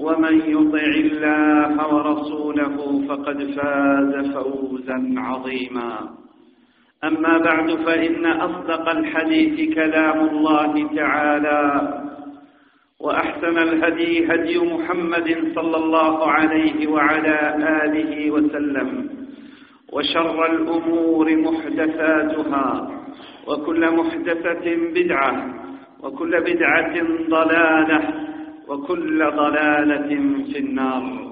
ومن يطع الله ورسوله فقد فاز فوزا عظيما. أما بعد فإن أصدق الحديث كلام الله تعالى وأحسن الهدي هدي محمد صلى الله عليه وعلى آله وسلم وشر الأمور محدثاتها وكل محدثة بدعة وكل بدعة ضلالة وكل ضلالة في النار.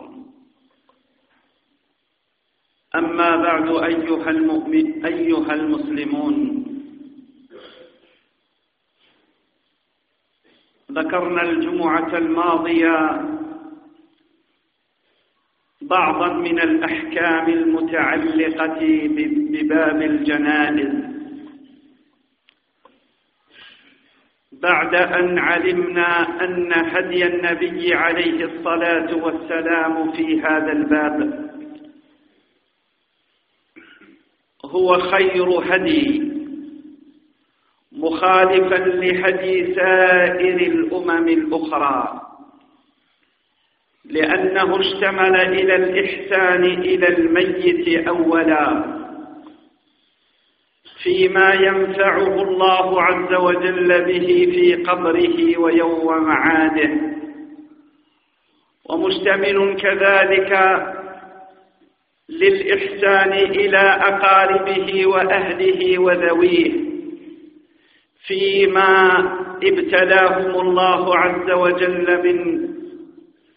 أما بعد أيها, المؤمن أيها المسلمون ذكرنا الجمعة الماضية بعضا من الأحكام المتعلقة بباب الجنائز. بعد أن علمنا أن هدي النبي عليه الصلاة والسلام في هذا الباب. هو خير هدي مخالفا لهدي سائر الأمم الأخرى. لأنه اشتمل إلى الإحسان إلى الميت أولا. فيما ينفعه الله عز وجل به في قبره ويوم معاده. ومشتمل كذلك للإحسان إلى أقاربه وأهله وذويه فيما ابتلاهم الله عز وجل من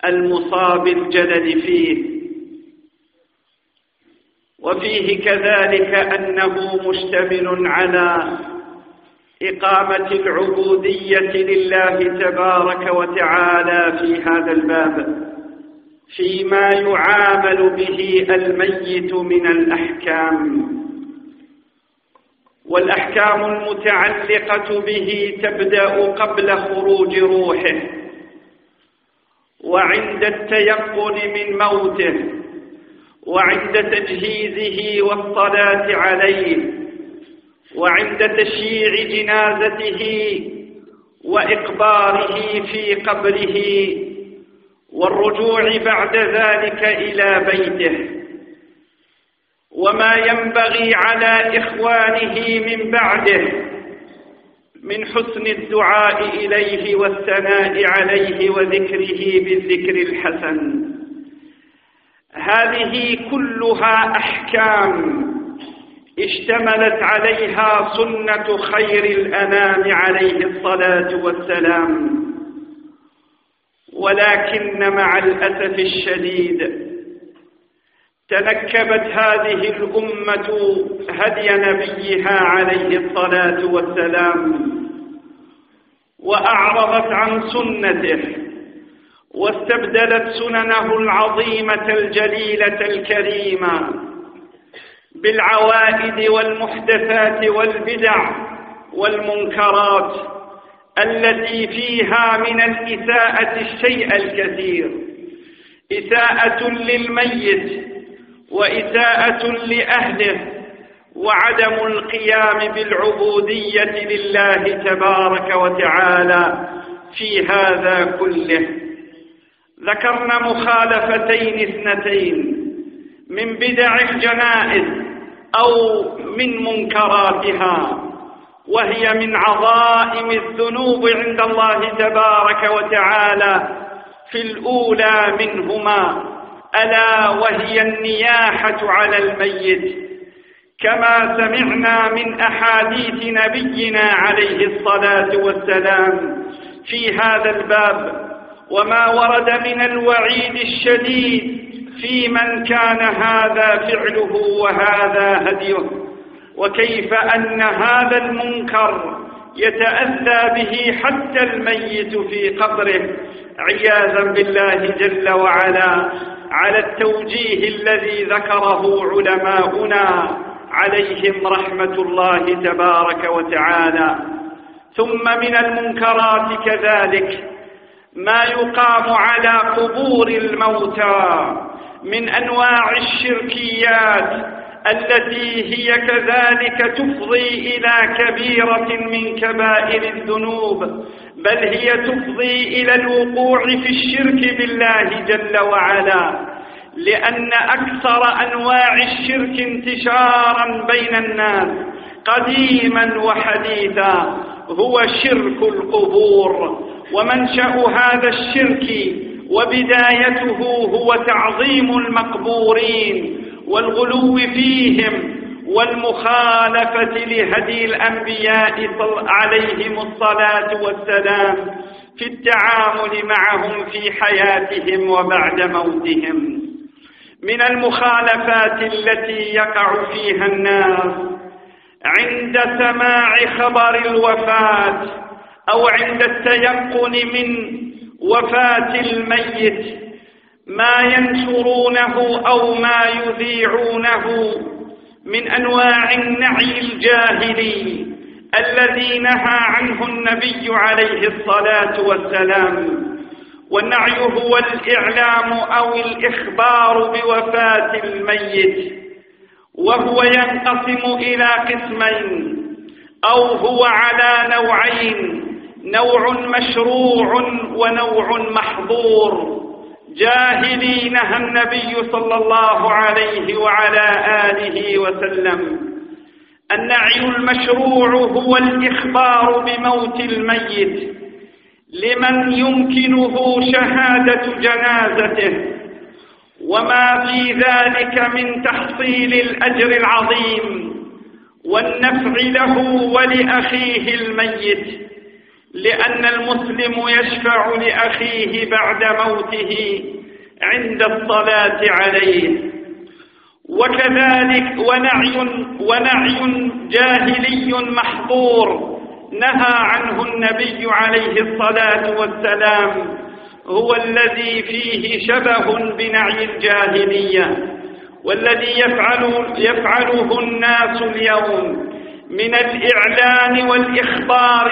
المصاب الجلد فيه. وفيه كذلك أنه مشتمل على إقامة العبودية لله تبارك وتعالى في هذا الباب فيما يعامل به الميت من الأحكام. والأحكام المتعلقة به تبدأ قبل خروج روحه وعند التيقن من موته. وعند تجهيزه والصلاة عليه وعند تشييع جنازته وإقباره في قبره والرجوع بعد ذلك إلى بيته. وما ينبغي على إخوانه من بعده من حسن الدعاء إليه والثناء عليه وذكره بالذكر الحسن. هذه كلها أحكام اشتملت عليها سنة خير الأنام عليه الصلاة والسلام. ولكن مع الأسف الشديد تنكبت هذه الأمة هدي نبيها عليه الصلاة والسلام وأعرضت عن سنته واستبدلت سننه العظيمة الجليلة الكريمة بالعوائد والمحدثات والبدع والمنكرات التي فيها من الإساءة الشيء الكثير. إساءة للميت وإساءة لأهله وعدم القيام بالعبودية لله تبارك وتعالى في هذا كله. ذكرنا مخالفتين اثنتين من بدع الجنائز أو من منكراتها وهي من عظائم الذنوب عند الله تبارك وتعالى. في الأولى منهما ألا وهي النياحة على الميت. كما سمعنا من أحاديث نبينا عليه الصلاة والسلام في هذا الباب وما ورد من الوعيد الشديد في من كان هذا فعله وهذا هديه. وكيف أن هذا المنكر يتأذى به حتى الميت في قبره. عياذا بالله جل وعلا على التوجيه الذي ذكره علماؤنا عليهم رحمة الله تبارك وتعالى. ثم من المنكرات كذلك ما يقام على قبور الموتى من أنواع الشركيات التي هي كذلك تفضي إلى كبيرة من كبائر الذنوب بل هي تفضي إلى الوقوع في الشرك بالله جل وعلا لأن أكثر أنواع الشرك انتشارا بين الناس قديما وحديثا هو شرك القبور. ومنشأ هذا الشرك وبدايته هو تعظيم المقبورين والغلو فيهم والمخالفة لهدي الأنبياء عليهم الصلاة والسلام في التعامل معهم في حياتهم وبعد موتهم. من المخالفات التي يقع فيها الناس عند سماع خبر الوفاة أو عند التيقن من وفاة الميت ما ينشرونه أو ما يذيعونه من أنواع النعي الجاهلي الذي نهى عنه النبي عليه الصلاة والسلام والنعي هو الإعلام أو الإخبار بوفاة الميت وهو ينقسم إلى قسمين أو هو على نوعين نوع مشروع ونوع محظور. جاهلي نهى النبي صلى الله عليه وعلى آله وسلم. النعي المشروع هو الإخبار بموت الميت. لمن يمكنه شهادة جنازته. وما في ذلك من تحصيل الأجر العظيم. والنفع له ولأخيه الميت. لأن المسلم يشفع لأخيه بعد موته عند الصلاة عليه. وكذلك ونعي ونعي جاهلي محظور نهى عنه النبي عليه الصلاة والسلام هو الذي فيه شبه بنعي الجاهلية والذي يفعل يفعله الناس اليوم من الإعلان والإخبار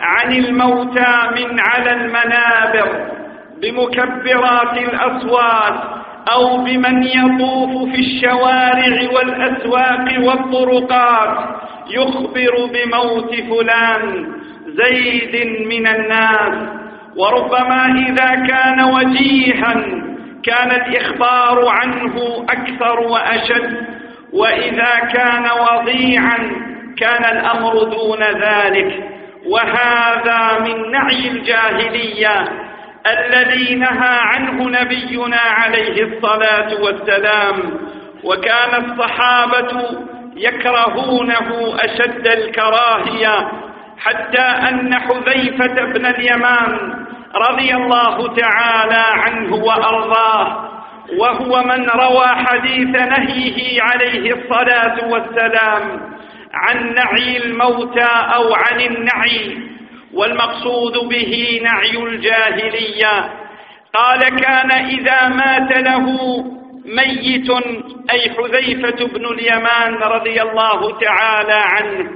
عن الموتى من على المنابر بمكبرات الأصوات أو بمن يطوف في الشوارع والأسواق والطرقات يخبر بموت فلان زيد من الناس. وربما إذا كان وجيها كان الإخبار عنه أكثر وأشد. وإذا كان وضيعا كان الأمر دون ذلك. وهذا من نعي الجاهلية الذي نهى عنه نبينا عليه الصلاة والسلام. وكان الصحابة يكرهونه أشد الكراهية حتى أن حذيفة بن اليمان رضي الله تعالى عنه وأرضاه وهو من روى حديث نهيه عليه الصلاة والسلام. عن نعي الموتى أو عن النعي والمقصود به نعي الجاهلية. قال كان إذا مات له ميت أي حذيفة بن اليمان رضي الله تعالى عنه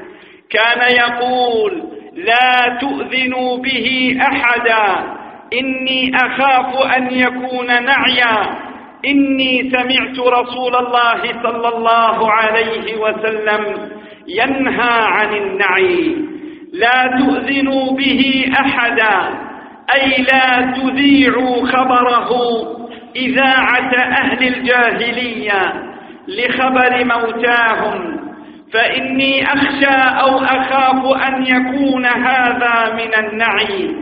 كان يقول لا تؤذنوا به أحدا إني أخاف أن يكون نعيا إني سمعت رسول الله صلى الله عليه وسلم ينهى عن النعي. لا تؤذنوا به أحدا. أي لا تذيعوا خبره إذاعة أهل الجاهلية لخبر موتاهم. فإني أخشى أو أخاف أن يكون هذا من النعي.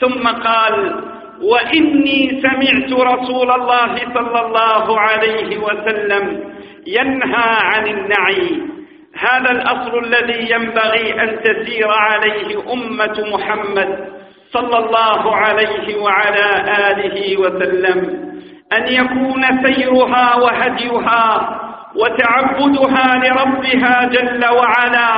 ثم قال وإني سمعت رسول الله صلى الله عليه وسلم ينهى عن النعي. هذا الأصل الذي ينبغي أن تسير عليه أمة محمد صلى الله عليه وعلى آله وسلم. أن يكون سيرها وهديها وتعبدها لربها جل وعلا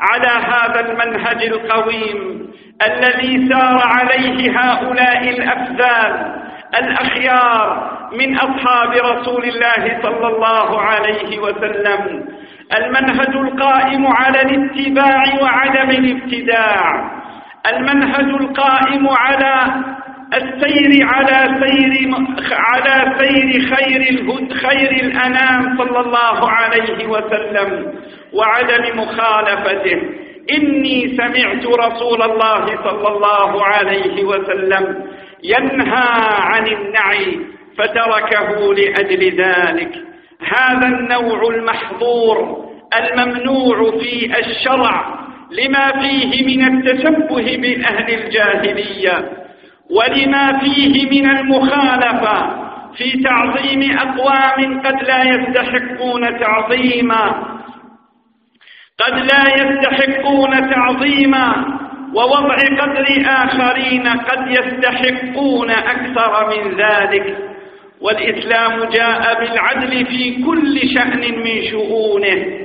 على هذا المنهج القويم الذي سار عليه هؤلاء الأفذال الأخيار من أصحاب رسول الله صلى الله عليه وسلم. المنهج القائم على الاتباع وعدم الابتداع. المنهج القائم على السير على سير على سير خير الهد خير الأنام صلى الله عليه وسلم وعدم مخالفته. إني سمعت رسول الله صلى الله عليه وسلم ينهى عن النعي فتركه لأجل ذلك. هذا النوع المحظور الممنوع في الشرع لما فيه من التشبه بأهل الجاهلية ولما فيه من المخالفة في تعظيم أقوام قد لا يستحقون تعظيما. قد لا يستحقون تعظيما ووضع قدر آخرين قد يستحقون أكثر من ذلك. والإسلام جاء بالعدل في كل شأن من شؤونه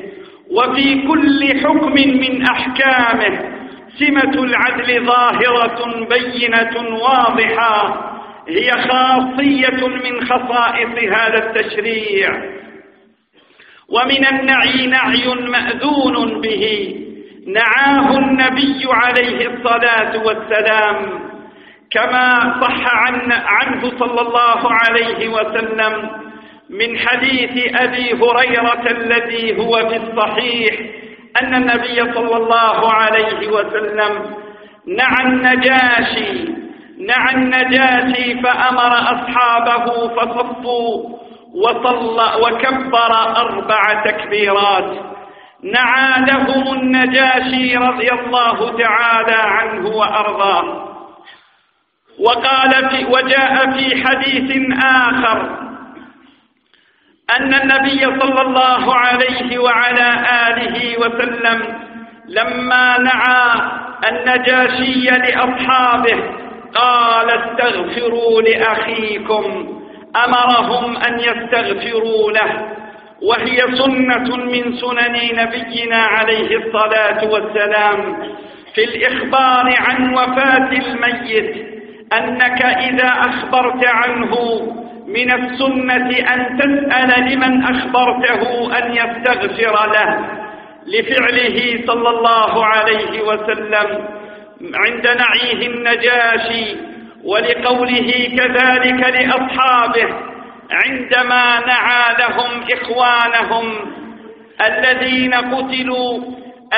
وفي كل حكم من أحكامه. سمة العدل ظاهرة بينة واضحة هي خاصية من خصائص هذا التشريع. ومن النعي نعي مأذون به نعاه النبي عليه الصلاة والسلام. كما صح عن عنه صلى الله عليه وسلم من حديث أبي هريرة الذي هو في الصحيح أن النبي صلى الله عليه وسلم نعى النجاشي نعى النجاشي فأمر أصحابه فصفوا وصلى وكبر أربع تكبيرات. نعى لهم النجاشي رضي الله تعالى عنه وأرضاه. وقال في وجاء في حديث آخر أن النبي صلى الله عليه وعلى آله وسلم لما نعى النجاشي لأصحابه قال استغفروا لأخيكم أمرهم أن يستغفروا له وهي سنة من سنن نبينا عليه الصلاة والسلام في الإخبار عن وفاة الميت. أنك إذا أخبرت عنه من السنة أن تسأل لمن أخبرته أن يستغفر له لفعله صلى الله عليه وسلم عند نعيه النجاشي ولقوله كذلك لأصحابه عندما نعى لهم إخوانهم الذين قتلوا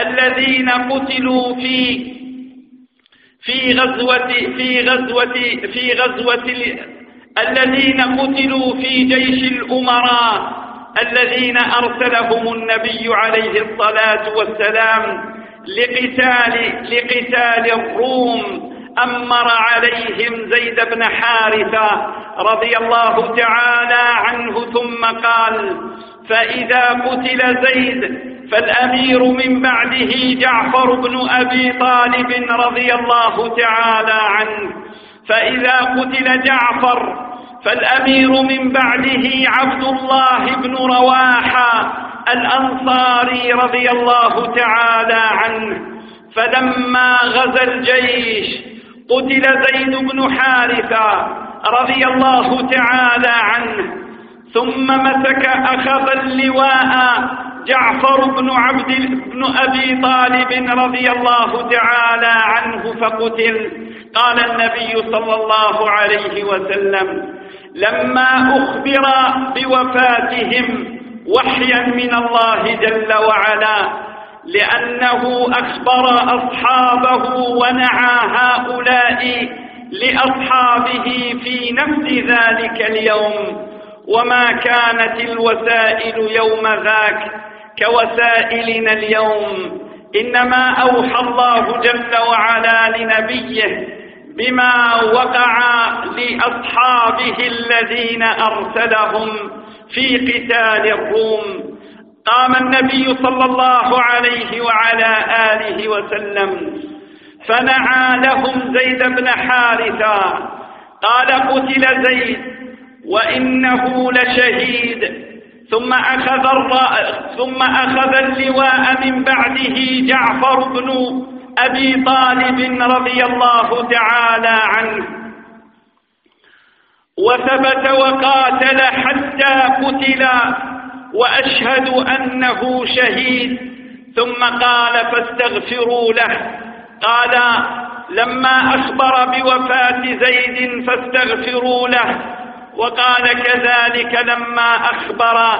الذين قتلوا في في غزوة في غزوة في غزوة الذين قتلوا في جيش الأمراء الذين أرسلهم النبي عليه الصلاة والسلام لقتال لقتال الروم. أمر عليهم زيد بن حارثة رضي الله تعالى عنه ثم قال فإذا قتل زيد فالأمير من بعده جعفر بن أبي طالب رضي الله تعالى عنه. فإذا قتل جعفر فالأمير من بعده عبد الله بن رواحة الأنصاري رضي الله تعالى عنه. فلما غزا الجيش قتل زيد بن حارثة رضي الله تعالى عنه ثم مسك أخذ اللواء جعفر بن عبد بن أبي طالب رضي الله تعالى عنه فقتل. قال النبي صلى الله عليه وسلم لما أخبر بوفاتهم وحيا من الله جل وعلا لأنه أخبر أصحابه ونعى هؤلاء لأصحابه في نفس ذلك اليوم. وما كانت الوسائل يوم ذاك كوسائلنا اليوم. إنما أوحى الله جل وعلا لنبيه بما وقع لأصحابه الذين أرسلهم في قتال الروم. قام النبي صلى الله عليه وعلى آله وسلم فنعى لهم زيد بن حارثة. قال قتل زيد وإنه لشهيد. ثم أخذ ثم أخذ اللواء من بعده جعفر بن أبي طالب رضي الله تعالى عنه. وثبت وقاتل حتى قتل وأشهد أنه شهيد. ثم قال فاستغفروا له. قال لما أخبر بوفاة زيد فاستغفروا له. وقال كذلك لما أخبر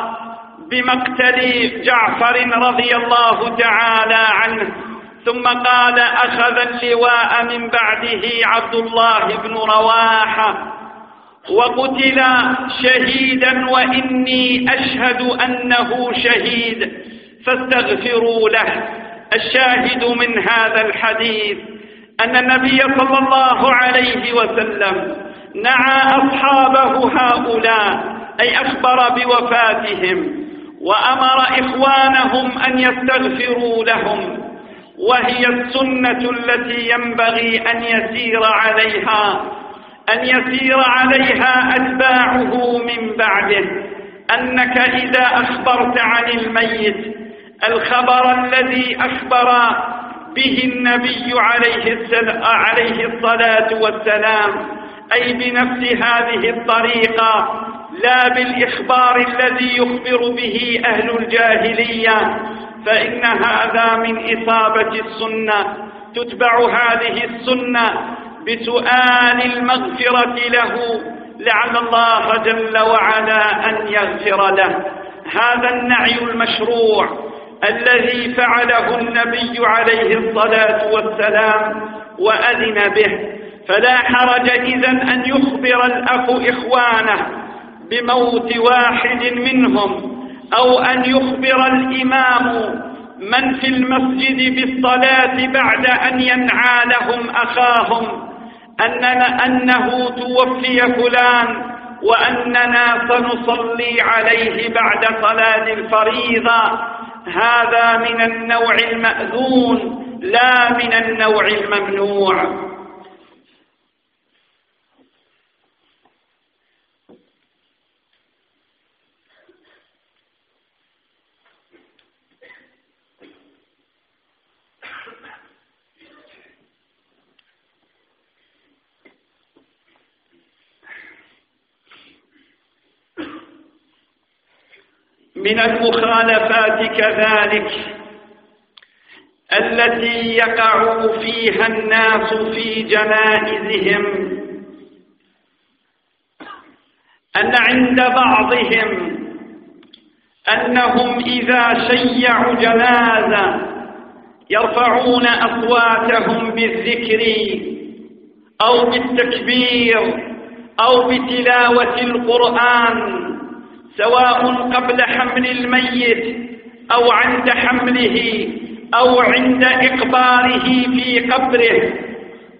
بمقتل جعفر رضي الله تعالى عنه. ثم قال أخذ اللواء من بعده عبد الله بن رواحة. وقتل شهيدا وإني أشهد أنه شهيد فاستغفروا له. الشاهد من هذا الحديث أن النبي صلى الله عليه وسلم نعى أصحابه هؤلاء أي أخبر بوفاتهم وأمر إخوانهم أن يستغفروا لهم. وهي السنة التي ينبغي أن يسير عليها. أن يسير عليها أتباعه من بعده. أنك إذا أخبرت عن الميت الخبر الذي أخبر به النبي عليه الصلاة والسلام أي بنفس هذه الطريقة لا بالإخبار الذي يخبر به أهل الجاهلية فإن هذا من إصابة السنة. تتبع هذه السنة بسؤال المغفرة له لعل الله جل وعلا أن يغفر له. هذا النعي المشروع الذي فعله النبي عليه الصلاة والسلام وأذن به. فلا حرج إذا أن يخبر الأخ إخوانه بموت واحد منهم أو أن يخبر الإمام من في المسجد بالصلاة بعد أن ينعى لهم أخاهم. أننا أنه توفي فلان وأننا سنصلي عليه بعد صلاة الفريضة. هذا من النوع المأذون لا من النوع الممنوع. من المخالفات كذلك التي يقع فيها الناس في جنائزهم أن عند بعضهم أنهم إذا شيعوا جنازة يرفعون أصواتهم بالذكر أو بالتكبير أو بتلاوة القرآن سواء قبل حمل الميت أو عند حمله أو عند إقباره في قبره.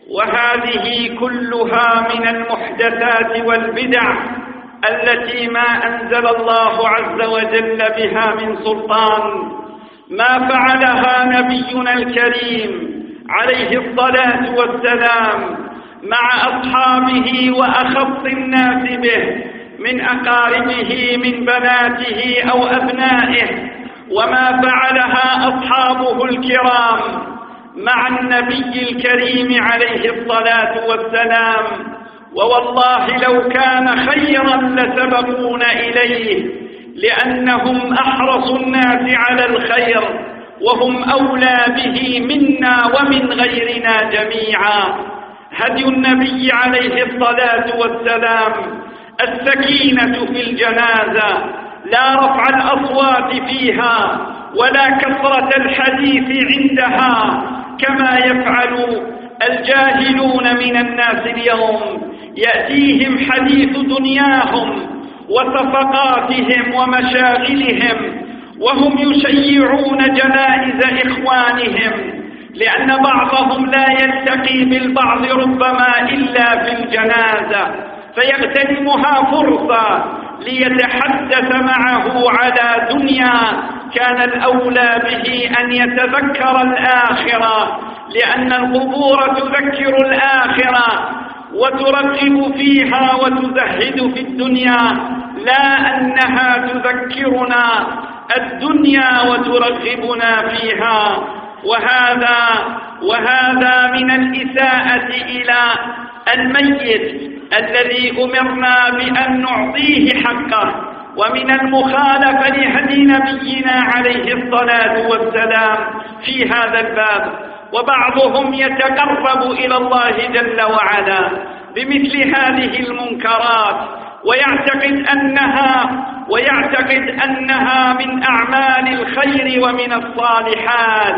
وهذه كلها من المحدثات والبدع التي ما أنزل الله عز وجل بها من سلطان. ما فعلها نبينا الكريم عليه الصلاة والسلام مع أصحابه وأخص الناس به. من أقاربه من بناته أو أبنائه وما فعلها أصحابه الكرام مع النبي الكريم عليه الصلاة والسلام. ووالله لو كان خيرا لسبقونا إليه لأنهم أحرص الناس على الخير وهم أولى به منا ومن غيرنا جميعا. هدي النبي عليه الصلاة والسلام السكينة في الجنازة لا رفع الأصوات فيها ولا كثرة الحديث عندها كما يفعل الجاهلون من الناس اليوم. يأتيهم حديث دنياهم وصفقاتهم ومشاغلهم وهم يشيعون جنائز إخوانهم لأن بعضهم لا يلتقي بالبعض ربما إلا في الجنازة. فيغتنمها فرصة ليتحدث معه على دنيا كان الأولى به أن يتذكر الآخرة لأن القبور تذكر الآخرة وترغب فيها وتزهد في الدنيا لا أنها تذكرنا الدنيا وترغبنا فيها. وهذا وهذا من الإساءة إلى الميت. الذي أمرنا بأن نعطيه حقه. ومن المخالفة لهدي نبينا عليه الصلاة والسلام في هذا الباب. وبعضهم يتقرب إلى الله جل وعلا بمثل هذه المنكرات. ويعتقد أنها ويعتقد أنها من أعمال الخير ومن الصالحات.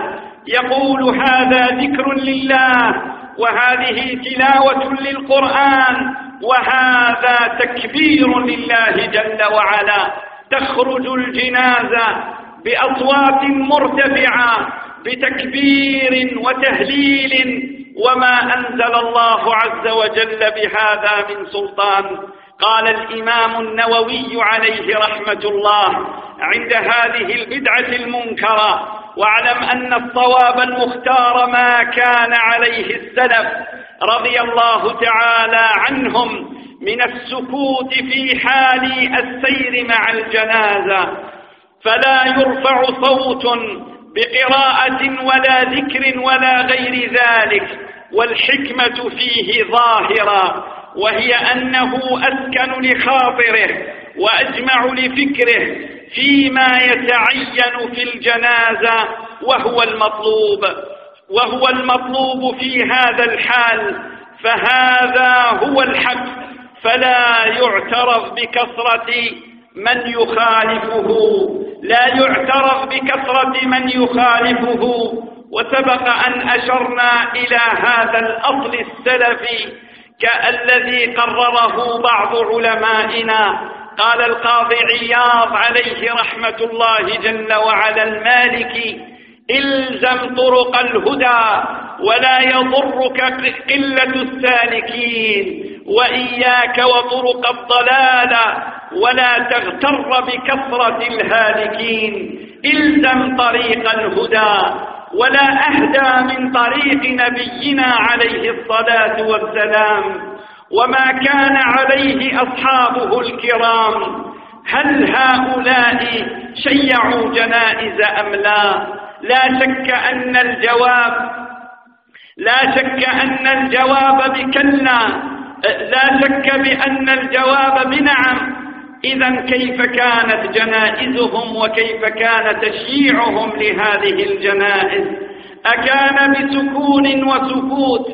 يقول هذا ذكر لله. وهذه تلاوة للقرآن. وهذا تكبير لله جل وعلا. تخرج الجنازة بأصوات مرتفعة بتكبير وتهليل وما أنزل الله عز وجل بهذا من سلطان. قال الإمام النووي عليه رحمة الله عند هذه البدعة المنكرة واعلم أن الصواب المختار ما كان عليه السلف. رضي الله تعالى عنهم من السكوت في حال السير مع الجنازة. فلا يرفع صوت بقراءة ولا ذكر ولا غير ذلك والحكمة فيه ظاهرة وهي أنه أسكن لخاطره وأجمع لفكره فيما يتعين في الجنازة وهو المطلوب. وهو المطلوب في هذا الحال فهذا هو الحق فلا يعترف بكثرة من يخالفه. لا يعترف بكثرة من يخالفه. وسبق أن أشرنا إلى هذا الأصل السلفي كالذي قرره بعض علمائنا. قال القاضي عياض عليه رحمة الله جل وعلا المالك إلزم طرق الهدى ولا يضرك قلة السالكين وإياك وطرق الضلال ولا تغتر بكثرة الهالكين. إلزم طريق الهدى ولا أهدى من طريق نبينا عليه الصلاة والسلام. وما كان عليه أصحابه الكرام. هل هؤلاء شيعوا جنائز أم لا؟ لا شك أن الجواب لا شك أن الجواب بكلا لا شك بأن الجواب بنعم. إذا كيف كانت جنائزهم وكيف كان تشييعهم لهذه الجنائز؟ أكان بسكون وسكوت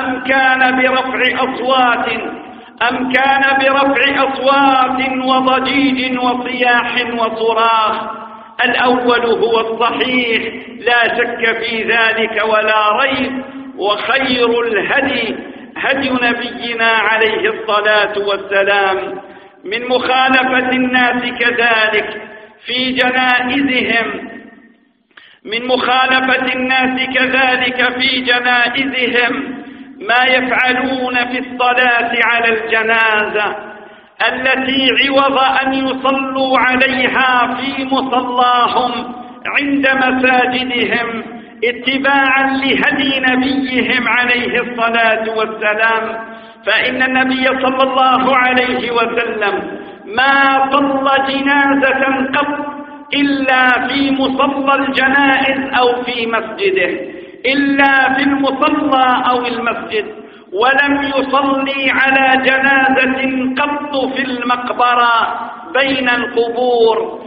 أم كان برفع أصوات؟ أم كان برفع أصوات وضجيج وصياح وصراخ؟ الأول هو الصحيح لا شك في ذلك ولا ريب وخير الهدي هدي نبينا عليه الصلاة والسلام. من مخالفة الناس كذلك في جنائزهم. من مخالفة الناس كذلك في جنائزهم. ما يفعلون في الصلاة على الجنازة. التي عوض أن يصلوا عليها في مصلاهم عند مساجدهم اتباعا لهدي نبيهم عليه الصلاة والسلام. فإن النبي صلى الله عليه وسلم ما صلى جنازة قط إلا في مصلى الجنائز أو في مسجده إلا في المصلى أو المسجد. ولم يصلي على جنازة قط في المقبرة بين القبور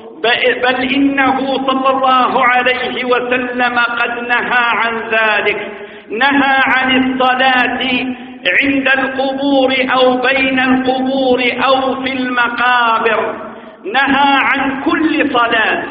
بل إنه صلى الله عليه وسلم قد نهى عن ذلك. نهى عن الصلاة عند القبور أو بين القبور أو في المقابر. نهى عن كل صلاة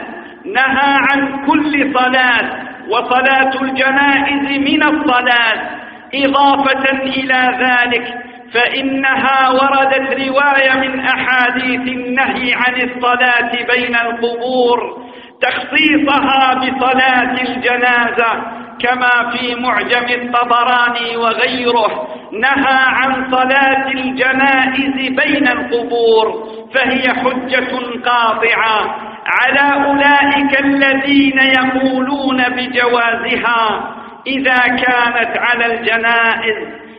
نهى عن كل صلاة وصلاة الجنائز من الصلاة. إضافة إلى ذلك فإنها وردت رواية من أحاديث النهي عن الصلاة بين القبور تخصيصها بصلاة الجنازة كما في معجم الطبراني وغيره نهى عن صلاة الجنائز بين القبور فهي حجة قاطعة على أولئك الذين يقولون بجوازها. إذا كانت على الجنائز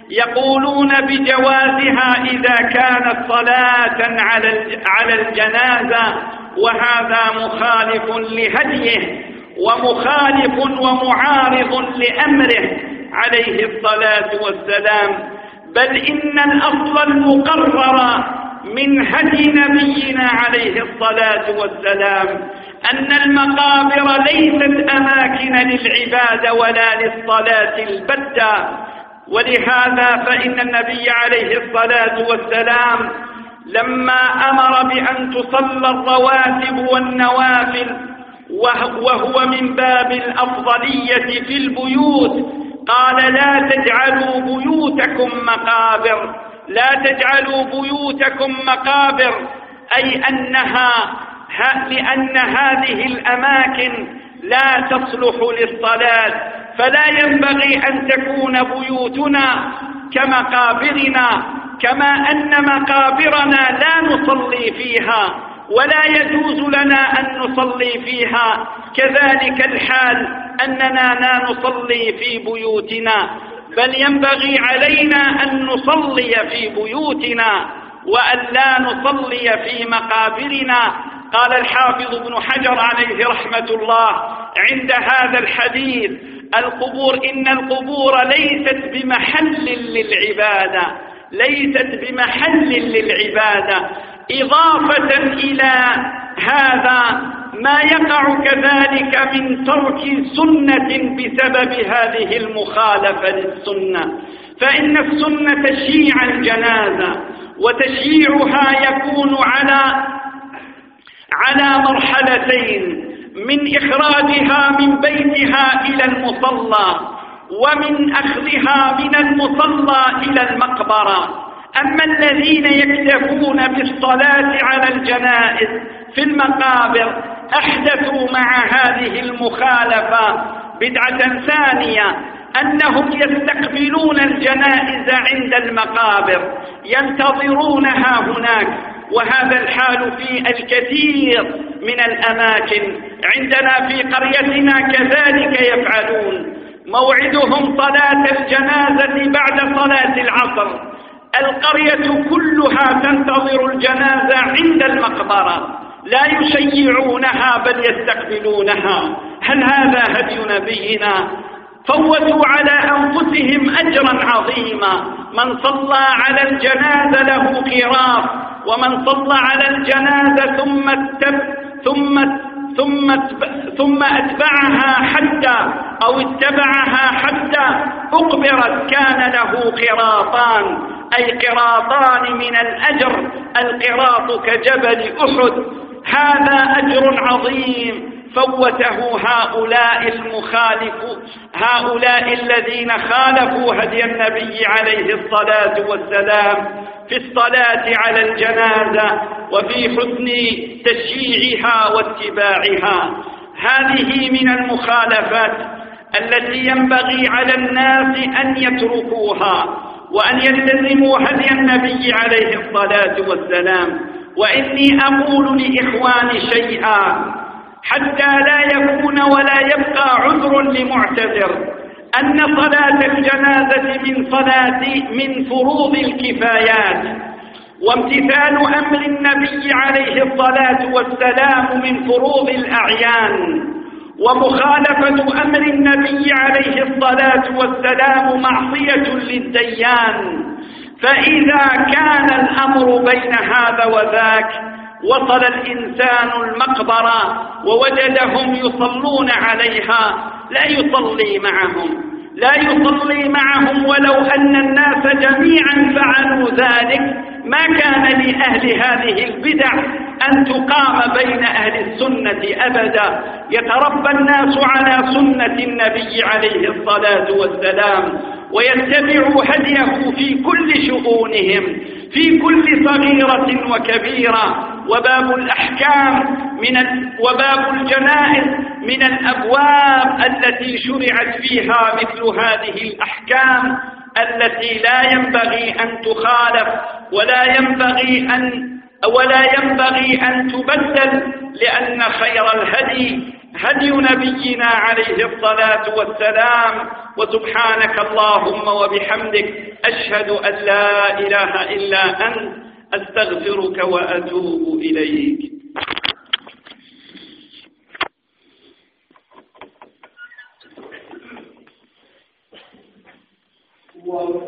يقولون بجوازها إذا كانت صلاة على الجنازة وهذا مخالف لهديه ومخالف ومعارض لأمره عليه الصلاة والسلام. بل إن الأصل المقرر من هدي نبينا عليه الصلاة والسلام أن المقابر ليست أماكن للعبادة ولا للصلاة البتة. ولهذا فإن النبي عليه الصلاة والسلام لما أمر بأن تصلى الرواتب والنوافل وهو من باب الأفضلية في البيوت قال لا تجعلوا بيوتكم مقابر. لا تجعلوا بيوتكم مقابر أي أنها لأن هذه الأماكن لا تصلح للصلاة فلا ينبغي أن تكون بيوتنا كمقابرنا كما أن مقابرنا لا نصلي فيها ولا يجوز لنا أن نصلي فيها. كذلك الحال أننا لا نصلي في بيوتنا. بل ينبغي علينا أن نصلي في بيوتنا وأن لا نصلي في مقابرنا. قال الحافظ ابن حجر عليه رحمة الله عند هذا الحديث القبور إن القبور ليست بمحل للعبادة ليست بمحل للعبادة إضافة إلى هذا ما يقع كذلك من ترك سنة بسبب هذه المخالفة للسنة. فإن السنة تشيع الجنازة وتشييعها يكون على على مرحلتين من إخراجها من بيتها إلى المصلى ومن أخذها من المصلى إلى المقبرة. أما الذين يكتفون بالصلاة على الجنائز في المقابر أحدثوا مع هذه المخالفة بدعة ثانية أنهم يستقبلون الجنائز عند المقابر ينتظرونها هناك وهذا الحال في الكثير من الأماكن. عندنا في قريتنا كذلك يفعلون. موعدهم صلاة الجنازة بعد صلاة العصر. القرية كلها تنتظر الجنازة عند المقبرة. لا يشيعونها بل يستقبلونها. هل هذا هدي نبينا؟ فوتوا على أنفسهم أجرا عظيما. من صلى على الجنازة له قراط ومن صلى على الجنازة ثم اتب ثم ثم ثم أتبعها حتى أو اتبعها حتى أقبرت كان له قراطان. أي قراطان من الأجر القراط كجبل أحد. هذا أجر عظيم. فوته هؤلاء المخالف هؤلاء الذين خالفوا هدي النبي عليه الصلاة والسلام في الصلاة على الجنازة وفي حسن تشييعها واتباعها. هذه من المخالفات التي ينبغي على الناس أن يتركوها. وأن يلتزموا هدي النبي عليه الصلاة والسلام. وإني أقول لإخواني شيئا. حتى لا يكون ولا يبقى عذر لمعتذر. أن صلاة الجنازة من صلاة من فروض الكفايات. وامتثال أمر النبي عليه الصلاة والسلام من فروض الأعيان. ومخالفة أمر النبي عليه الصلاة والسلام معصية للديان. فإذا كان الأمر بين هذا وذاك وصل الإنسان المقبرة ووجدهم يصلون عليها لا يصلي معهم. لا يصلي معهم ولو أن الناس جميعا فعلوا ذلك. ما كان لأهل هذه البدع أن تقام بين أهل السنة أبدا. يتربى الناس على سنة النبي عليه الصلاة والسلام. ويتبعوا هديه في كل شؤونهم في كل صغيرة وكبيرة. وباب الأحكام من وباب الجنائز من الأبواب التي شرعت فيها مثل هذه الأحكام التي لا ينبغي أن تخالف ولا ينبغي أن ولا ينبغي أن تبدل لأن خير الهدي هدي نبينا عليه الصلاة والسلام وسبحانك اللهم وبحمدك أشهد أن لا إله إلا أنت أستغفرك وأتوب إليك Wow.